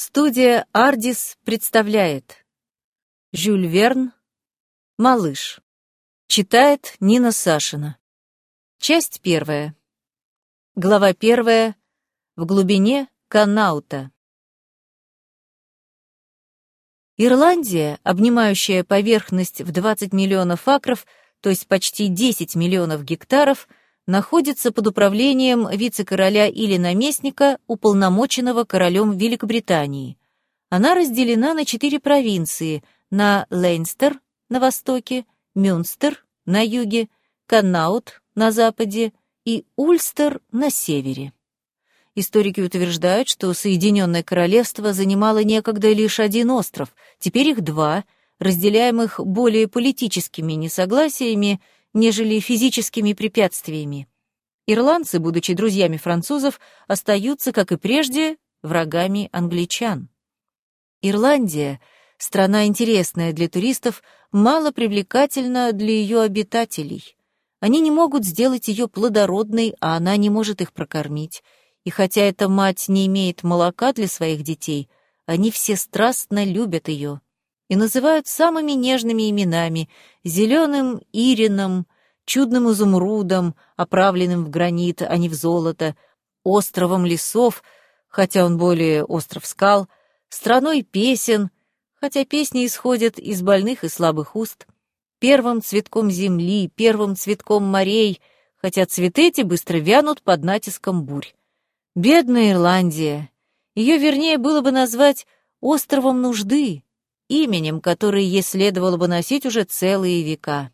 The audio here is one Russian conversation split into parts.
Студия «Ардис» представляет Жюль Верн «Малыш». Читает Нина Сашина. Часть первая. Глава первая. В глубине Канаута. Ирландия, обнимающая поверхность в 20 миллионов акров, то есть почти 10 миллионов гектаров, находится под управлением вице-короля или наместника, уполномоченного королем Великобритании. Она разделена на четыре провинции – на Лейнстер на востоке, Мюнстер на юге, Канаут на западе и Ульстер на севере. Историки утверждают, что Соединенное Королевство занимало некогда лишь один остров, теперь их два, разделяемых более политическими несогласиями, нежели физическими препятствиями. Ирландцы, будучи друзьями французов, остаются, как и прежде, врагами англичан. Ирландия — страна интересная для туристов, мало привлекательна для ее обитателей. Они не могут сделать ее плодородной, а она не может их прокормить. И хотя эта мать не имеет молока для своих детей, они все страстно любят ее и называют самыми нежными именами — зеленым ирином, чудным изумрудом, оправленным в гранит, а не в золото, островом лесов, хотя он более остров скал, страной песен, хотя песни исходят из больных и слабых уст, первым цветком земли, первым цветком морей, хотя цветы эти быстро вянут под натиском бурь. Бедная Ирландия! Ее вернее было бы назвать островом нужды, именем, которое ей следовало бы носить уже целые века.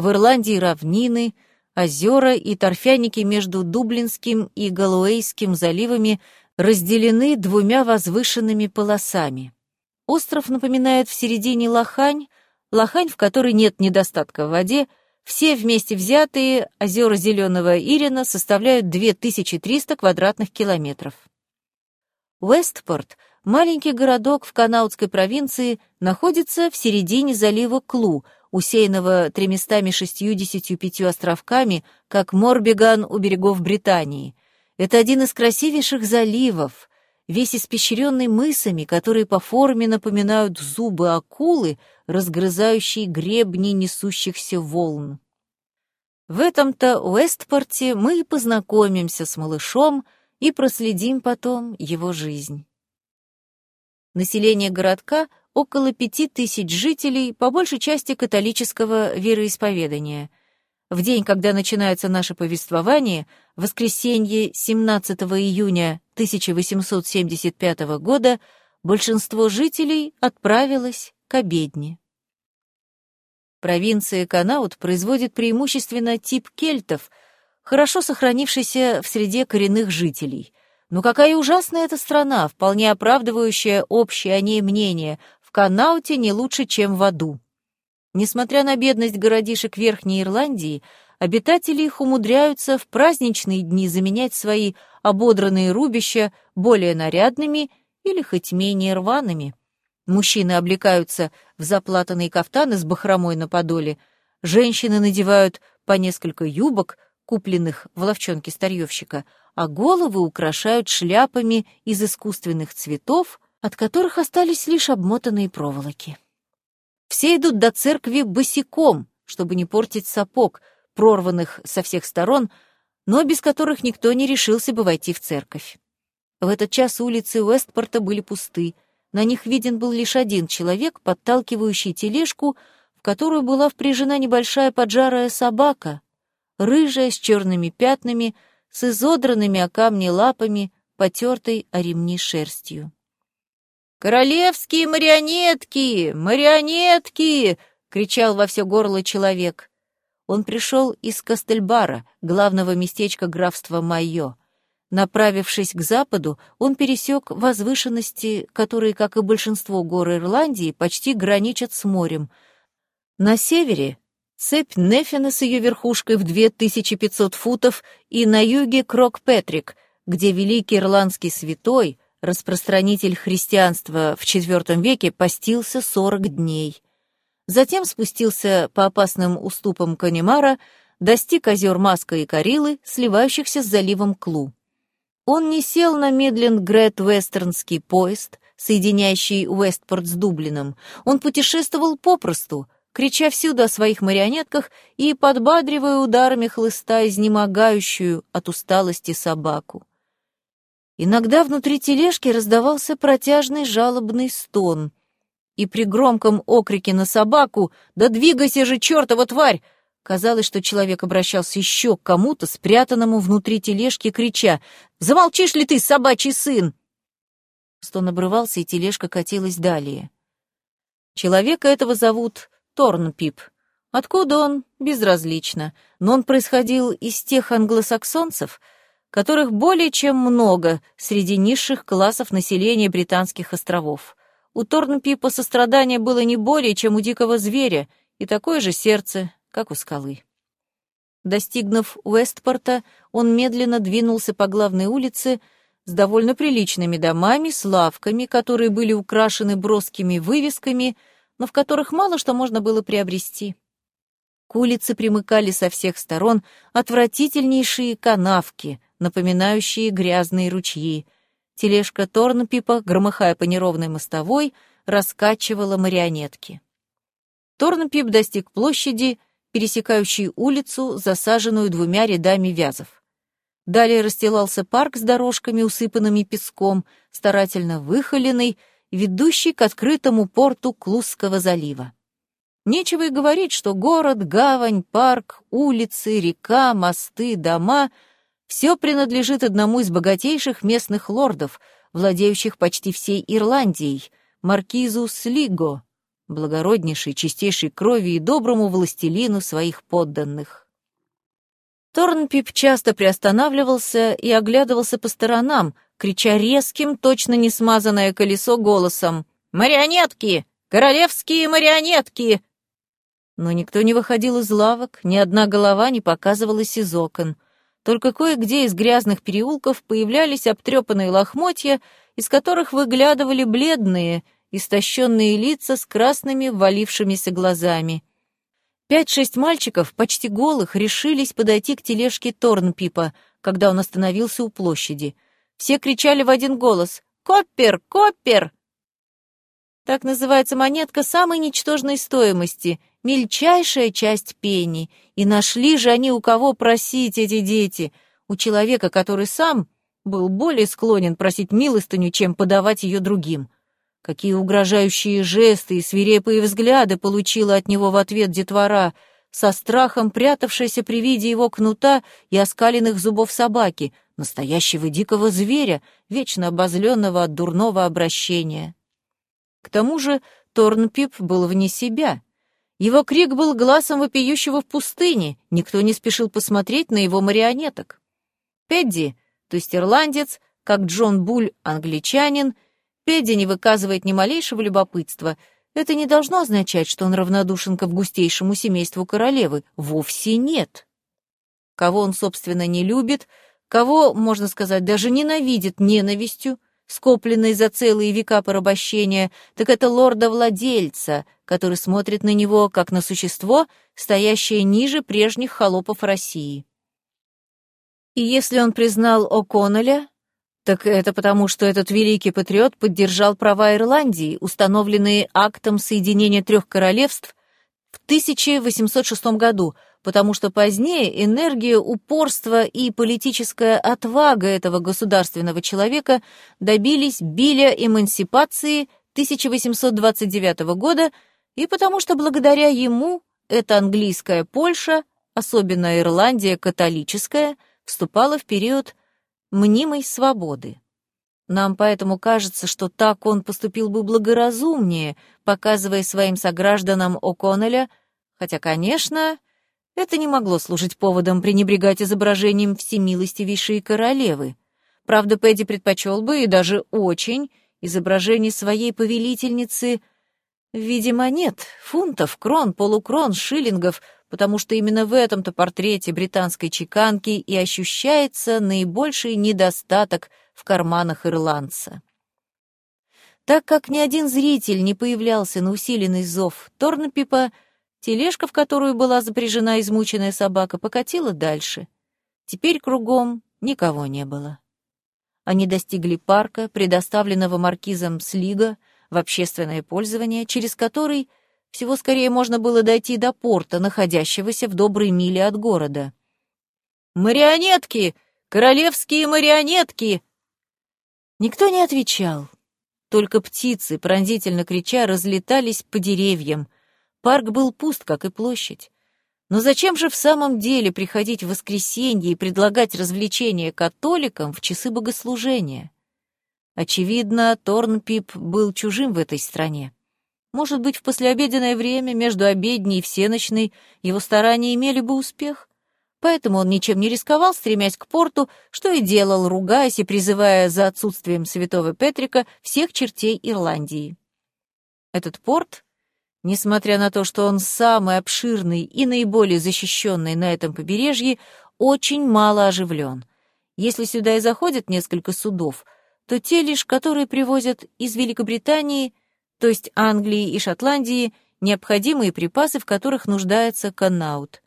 В Ирландии равнины, озера и торфяники между Дублинским и Галуэйским заливами разделены двумя возвышенными полосами. Остров напоминает в середине лохань, лохань, в которой нет недостатка в воде, все вместе взятые озера Зеленого Ирина составляют 2300 квадратных километров. Уэстпорт, маленький городок в Канаутской провинции, находится в середине залива Клу, усеянного 365 островками, как Морбиган у берегов Британии. Это один из красивейших заливов, весь испещренный мысами, которые по форме напоминают зубы акулы, разгрызающие гребни несущихся волн. В этом-то Уэстпорте мы и познакомимся с малышом и проследим потом его жизнь. Население городка — около пяти тысяч жителей, по большей части католического вероисповедания. В день, когда начинается наше повествование, воскресенье 17 июня 1875 года, большинство жителей отправилось к обедне. Провинция Канаут производит преимущественно тип кельтов, хорошо сохранившийся в среде коренных жителей. Но какая ужасная эта страна, вполне оправдывающая общее о ней мнение, в Канауте не лучше, чем в аду. Несмотря на бедность городишек Верхней Ирландии, обитатели их умудряются в праздничные дни заменять свои ободранные рубища более нарядными или хоть менее рваными. Мужчины облекаются в заплатанные кафтаны с бахромой на подоле, женщины надевают по несколько юбок, купленных в ловчонке старьевщика, а головы украшают шляпами из искусственных цветов, от которых остались лишь обмотанные проволоки. Все идут до церкви босиком, чтобы не портить сапог, прорванных со всех сторон, но без которых никто не решился бы войти в церковь. В этот час улицы Уэстпорта были пусты, на них виден был лишь один человек, подталкивающий тележку, в которую была впряжена небольшая поджарая собака, рыжая, с черными пятнами, с изодранными о камни лапами, потертой о ремни шерстью. «Королевские марионетки! Марионетки!» — кричал во все горло человек. Он пришел из Кастельбара, главного местечка графства Майо. Направившись к западу, он пересек возвышенности, которые, как и большинство гор Ирландии, почти граничат с морем. На севере — цепь Нефина с ее верхушкой в 2500 футов и на юге Крок-Петрик, где великий ирландский святой — распространитель христианства в IV веке, постился 40 дней. Затем спустился по опасным уступам Канемара, достиг озер Маска и Карилы, сливающихся с заливом Клу. Он не сел на медлен Грет Вестернский поезд, соединяющий Уэстпорт с Дублином. Он путешествовал попросту, крича всюду о своих марионетках и подбадривая ударами хлыста изнемогающую от усталости собаку. Иногда внутри тележки раздавался протяжный жалобный стон, и при громком окрике на собаку «Да двигайся же, чертова тварь!» Казалось, что человек обращался еще к кому-то, спрятанному внутри тележки, крича «Замолчишь ли ты, собачий сын?» Стон обрывался, и тележка катилась далее. Человека этого зовут Торнпип. Откуда он? Безразлично. Но он происходил из тех англосаксонцев, которых более чем много среди низших классов населения британских островов. У Торнпипа сострадание было не более, чем у дикого зверя, и такое же сердце, как у скалы. Достигнув Уэстпорта, он медленно двинулся по главной улице с довольно приличными домами, с лавками, которые были украшены броскими вывесками, но в которых мало что можно было приобрести. К улице примыкали со всех сторон отвратительнейшие канавки, напоминающие грязные ручьи. Тележка Торнпипа, громыхая по неровной мостовой, раскачивала марионетки. Торнпип достиг площади, пересекающей улицу, засаженную двумя рядами вязов. Далее расстилался парк с дорожками, усыпанными песком, старательно выхоленный, ведущий к открытому порту Клузского залива. Нечего и говорить, что город, гавань, парк, улицы, река, мосты, дома — все принадлежит одному из богатейших местных лордов, владеющих почти всей Ирландией, маркизу Слиго, благороднейшей, чистейшей крови и доброму властелину своих подданных. Торнпип часто приостанавливался и оглядывался по сторонам, крича резким, точно не смазанное колесо голосом «Марионетки! Королевские марионетки!» Но никто не выходил из лавок, ни одна голова не показывалась из окон. Только кое-где из грязных переулков появлялись обтрепанные лохмотья, из которых выглядывали бледные, истощенные лица с красными ввалившимися глазами. Пять-шесть мальчиков, почти голых, решились подойти к тележке Торнпипа, когда он остановился у площади. Все кричали в один голос «Коппер! Коппер!» Так называется монетка самой ничтожной стоимости, мельчайшая часть пени. И нашли же они у кого просить эти дети, у человека, который сам был более склонен просить милостыню, чем подавать ее другим. Какие угрожающие жесты и свирепые взгляды получила от него в ответ детвора, со страхом прятавшаяся при виде его кнута и оскаленных зубов собаки, настоящего дикого зверя, вечно обозленного от дурного обращения. К тому же Торнпип был вне себя. Его крик был глазом вопиющего в пустыне, никто не спешил посмотреть на его марионеток. Педди, то есть ирландец, как Джон Буль, англичанин — Педди не выказывает ни малейшего любопытства. Это не должно означать, что он равнодушен к августейшему семейству королевы. Вовсе нет. Кого он, собственно, не любит, кого, можно сказать, даже ненавидит ненавистью, скопленной за целые века порабощения, так это лорда-владельца, который смотрит на него как на существо, стоящее ниже прежних холопов России. И если он признал О'Коннелля, так это потому, что этот великий патриот поддержал права Ирландии, установленные актом соединения трех королевств в 1806 году, потому что позднее энергия, упорство и политическая отвага этого государственного человека добились биля эмансипации 1829 года и потому что благодаря ему эта английская Польша, особенно Ирландия католическая, вступала в период мнимой свободы. Нам поэтому кажется, что так он поступил бы благоразумнее, показывая своим согражданам О'Коннелля, хотя, конечно, это не могло служить поводом пренебрегать изображением всемилостивейшей королевы. Правда, Пэдди предпочел бы, и даже очень, изображение своей повелительницы в виде монет, фунтов, крон, полукрон, шиллингов — потому что именно в этом-то портрете британской чеканки и ощущается наибольший недостаток в карманах ирландца. Так как ни один зритель не появлялся на усиленный зов Торнпипа, тележка, в которую была запряжена измученная собака, покатила дальше. Теперь кругом никого не было. Они достигли парка, предоставленного маркизом Слига в общественное пользование, через который всего скорее можно было дойти до порта, находящегося в доброй миле от города. «Марионетки! Королевские марионетки!» Никто не отвечал. Только птицы, пронзительно крича, разлетались по деревьям. Парк был пуст, как и площадь. Но зачем же в самом деле приходить в воскресенье и предлагать развлечения католикам в часы богослужения? Очевидно, Торнпип был чужим в этой стране. Может быть, в послеобеденное время, между обедней и всеночной, его старания имели бы успех? Поэтому он ничем не рисковал, стремясь к порту, что и делал, ругаясь и призывая за отсутствием святого Петрика всех чертей Ирландии. Этот порт Несмотря на то, что он самый обширный и наиболее защищенный на этом побережье, очень мало оживлен. Если сюда и заходят несколько судов, то те лишь, которые привозят из Великобритании, то есть Англии и Шотландии, необходимые припасы, в которых нуждается канаут.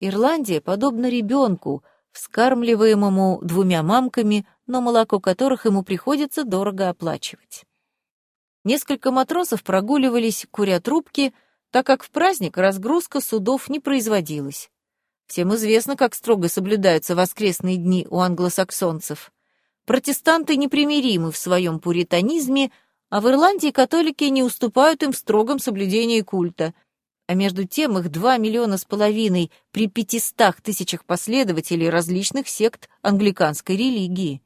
Ирландия подобна ребенку, вскармливаемому двумя мамками, но молоко которых ему приходится дорого оплачивать. Несколько матросов прогуливались, куря трубки, так как в праздник разгрузка судов не производилась. Всем известно, как строго соблюдаются воскресные дни у англосаксонцев. Протестанты непримиримы в своем пуританизме, а в Ирландии католики не уступают им в строгом соблюдении культа. А между тем их два миллиона с половиной при пятистах тысячах последователей различных сект англиканской религии.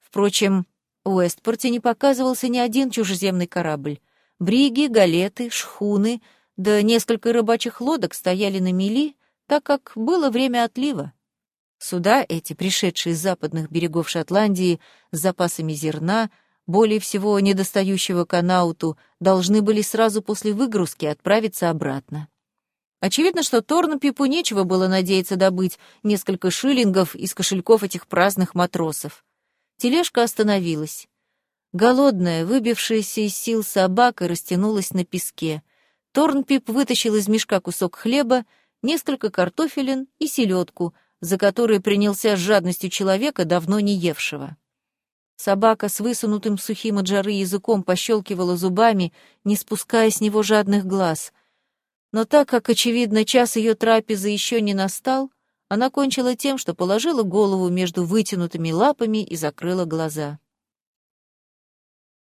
Впрочем, в Уэстпорте не показывался ни один чужеземный корабль. Бриги, галеты, шхуны, да несколько рыбачьих лодок стояли на мели, так как было время отлива. Суда эти, пришедшие с западных берегов Шотландии с запасами зерна, более всего недостающего канауту, должны были сразу после выгрузки отправиться обратно. Очевидно, что Торнпипу нечего было надеяться добыть несколько шиллингов из кошельков этих праздных матросов. Тележка остановилась. Голодная, выбившаяся из сил собака растянулась на песке. Торнпип вытащил из мешка кусок хлеба, несколько картофелин и селедку, за которые принялся с жадностью человека, давно не евшего. Собака с высунутым сухим от жары языком пощелкивала зубами, не спуская с него жадных глаз. Но так как, очевидно, час ее трапезы еще не настал, она кончила тем, что положила голову между вытянутыми лапами и закрыла глаза.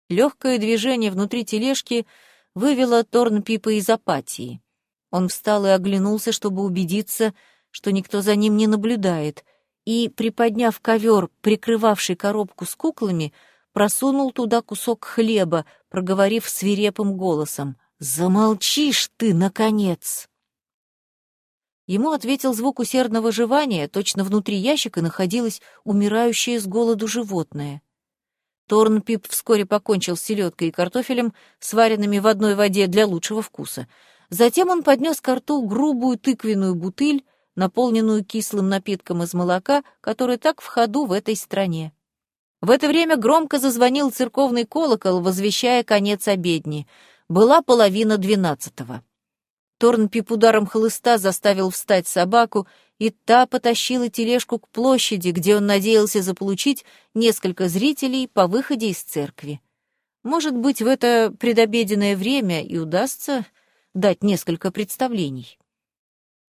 Легкое движение внутри тележки вывело Торнпипа из апатии. Он встал и оглянулся, чтобы убедиться, что никто за ним не наблюдает, и, приподняв ковер, прикрывавший коробку с куклами, просунул туда кусок хлеба, проговорив свирепым голосом «Замолчишь ты, наконец!» Ему ответил звук усердного жевания, точно внутри ящика находилось умирающее с голоду животное. Торнпип вскоре покончил с селедкой и картофелем, сваренными в одной воде для лучшего вкуса. Затем он поднес к рту грубую тыквенную бутыль, наполненную кислым напитком из молока, который так в ходу в этой стране. В это время громко зазвонил церковный колокол, возвещая конец обедни. Была половина двенадцатого. Торнпип ударом хлыста заставил встать собаку, и та потащила тележку к площади, где он надеялся заполучить несколько зрителей по выходе из церкви. Может быть, в это предобеденное время и удастся дать несколько представлений.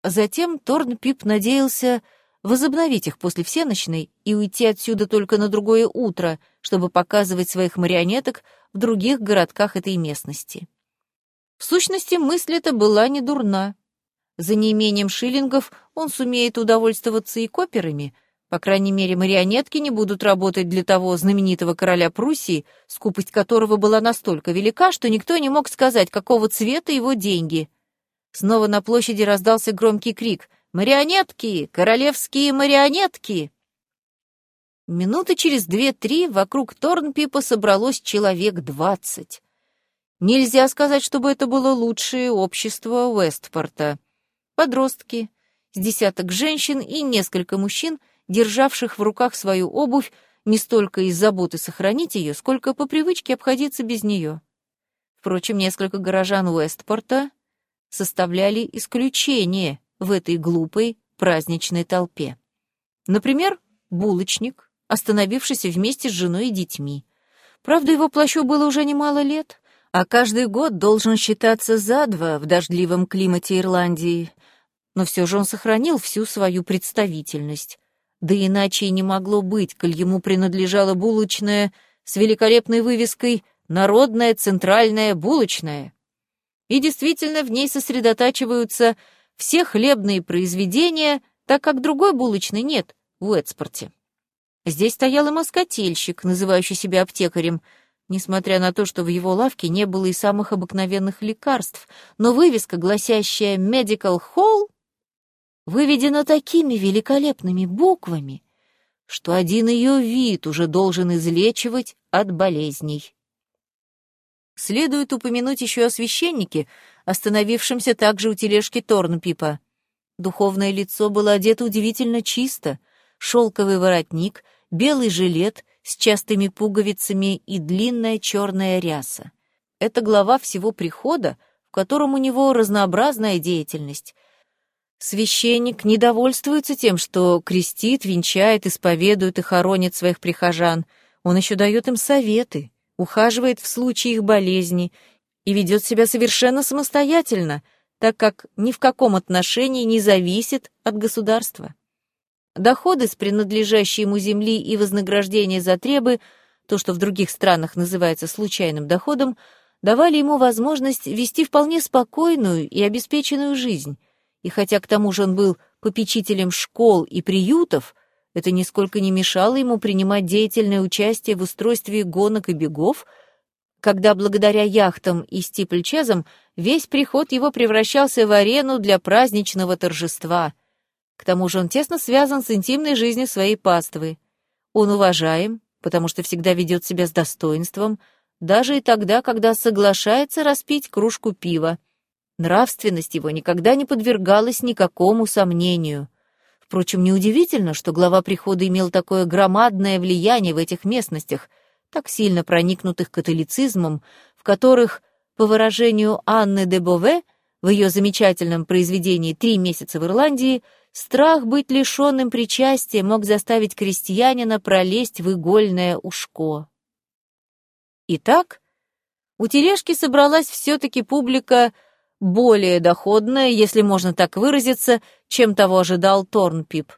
Затем Торнпип надеялся возобновить их после всеночной и уйти отсюда только на другое утро, чтобы показывать своих марионеток в других городках этой местности. В сущности, мысль эта была не дурна. За неимением шиллингов он сумеет удовольствоваться и коперами, по крайней мере, марионетки не будут работать для того знаменитого короля Пруссии, скупость которого была настолько велика, что никто не мог сказать, какого цвета его деньги. Снова на площади раздался громкий крик «Марионетки! Королевские марионетки!» Минуты через две-три вокруг Торнпипа собралось человек двадцать. Нельзя сказать, чтобы это было лучшее общество Уэстпорта. Подростки, с десяток женщин и несколько мужчин, державших в руках свою обувь не столько из заботы сохранить ее, сколько по привычке обходиться без нее. Впрочем, несколько горожан Уэстпорта составляли исключение в этой глупой праздничной толпе. Например, булочник, остановившись вместе с женой и детьми. Правда, его плащу было уже немало лет, а каждый год должен считаться за два в дождливом климате Ирландии. Но все же он сохранил всю свою представительность. Да иначе и не могло быть, коль ему принадлежала булочная с великолепной вывеской «Народная центральная булочная». И действительно, в ней сосредотачиваются все хлебные произведения, так как другой булочной нет в Уэтспорте. Здесь стоял и москотельщик, называющий себя аптекарем, несмотря на то, что в его лавке не было и самых обыкновенных лекарств, но вывеска, гласящая «Medical Hall», выведена такими великолепными буквами, что один ее вид уже должен излечивать от болезней. Следует упомянуть еще о священнике, остановившемся также у тележки Торнпипа. Духовное лицо было одето удивительно чисто, шелковый воротник, белый жилет с частыми пуговицами и длинная черная ряса. Это глава всего прихода, в котором у него разнообразная деятельность. Священник не довольствуется тем, что крестит, венчает, исповедует и хоронит своих прихожан. Он еще дает им советы, ухаживает в случае их болезни и ведет себя совершенно самостоятельно, так как ни в каком отношении не зависит от государства. Доходы с принадлежащей ему земли и вознаграждение за требы, то, что в других странах называется случайным доходом, давали ему возможность вести вполне спокойную и обеспеченную жизнь. И хотя к тому же он был попечителем школ и приютов, это нисколько не мешало ему принимать деятельное участие в устройстве гонок и бегов, когда благодаря яхтам и стипльчезам весь приход его превращался в арену для праздничного торжества. К тому же он тесно связан с интимной жизнью своей паствы. Он уважаем, потому что всегда ведет себя с достоинством, даже и тогда, когда соглашается распить кружку пива. Нравственность его никогда не подвергалась никакому сомнению — Впрочем, неудивительно, что глава прихода имел такое громадное влияние в этих местностях, так сильно проникнутых католицизмом, в которых, по выражению Анны де Бове, в ее замечательном произведении «Три месяца в Ирландии», страх быть лишенным причастия мог заставить крестьянина пролезть в игольное ушко. Итак, у тележки собралась все-таки публика более доходная, если можно так выразиться, чем того ожидал Торнпип.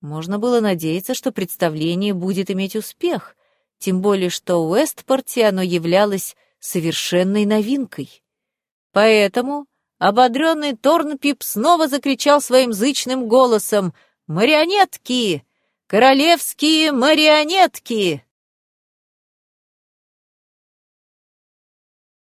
Можно было надеяться, что представление будет иметь успех, тем более что в Уэстпорте оно являлось совершенной новинкой. Поэтому ободренный Торнпип снова закричал своим зычным голосом «Марионетки! Королевские марионетки!»